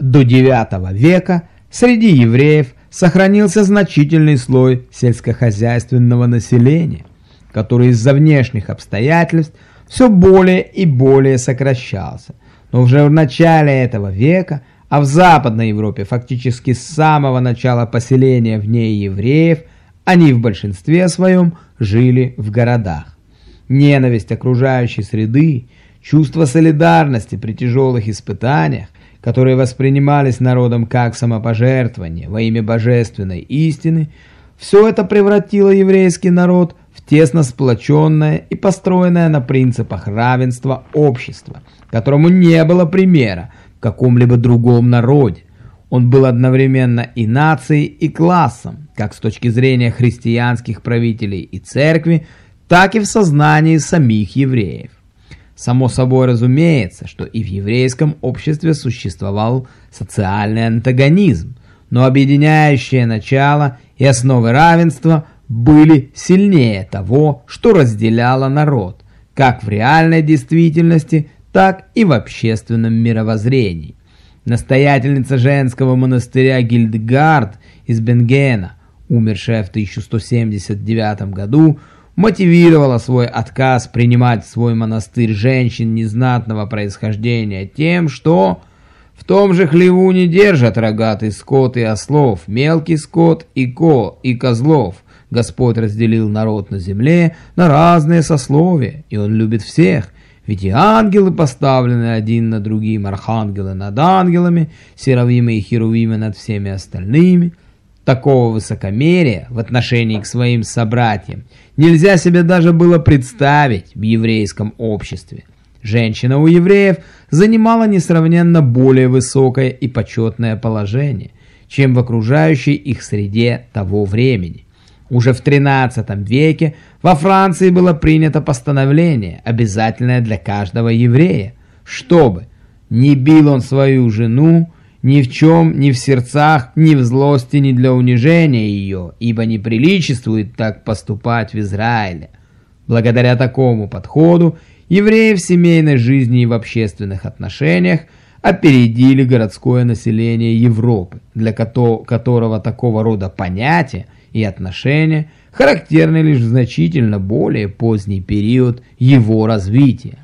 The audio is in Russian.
До IX века среди евреев сохранился значительный слой сельскохозяйственного населения, который из-за внешних обстоятельств все более и более сокращался. Но уже в начале этого века, а в Западной Европе фактически с самого начала поселения в ней евреев, они в большинстве своем жили в городах. Ненависть окружающей среды, чувство солидарности при тяжелых испытаниях, которые воспринимались народом как самопожертвование во имя божественной истины, все это превратило еврейский народ в тесно сплоченное и построенное на принципах равенства общество, которому не было примера в каком-либо другом народе. Он был одновременно и нацией, и классом, как с точки зрения христианских правителей и церкви, так и в сознании самих евреев. Само собой разумеется, что и в еврейском обществе существовал социальный антагонизм, но объединяющее начало и основы равенства были сильнее того, что разделяло народ, как в реальной действительности, так и в общественном мировоззрении. Настоятельница женского монастыря Гильдгард из Бенгена, умершая в 1179 году, мотивировала свой отказ принимать в свой монастырь женщин незнатного происхождения тем, что в том же хлеву не держат рогатый скот и ослов, мелкий скот и ко и козлов. Господь разделил народ на земле на разные сословия, и Он любит всех. Ведь и ангелы поставлены один над другим, архангелы над ангелами, серовимы и херувимы над всеми остальными – Такого высокомерия в отношении к своим собратьям нельзя себе даже было представить в еврейском обществе. Женщина у евреев занимала несравненно более высокое и почетное положение, чем в окружающей их среде того времени. Уже в XIII веке во Франции было принято постановление, обязательное для каждого еврея, чтобы не бил он свою жену, ни в чем, ни в сердцах, ни в злости, ни для унижения ее, ибо не приличествует так поступать в Израиле. Благодаря такому подходу евреи в семейной жизни и в общественных отношениях опередили городское население Европы, для которого такого рода понятия и отношения характерны лишь в значительно более поздний период его развития.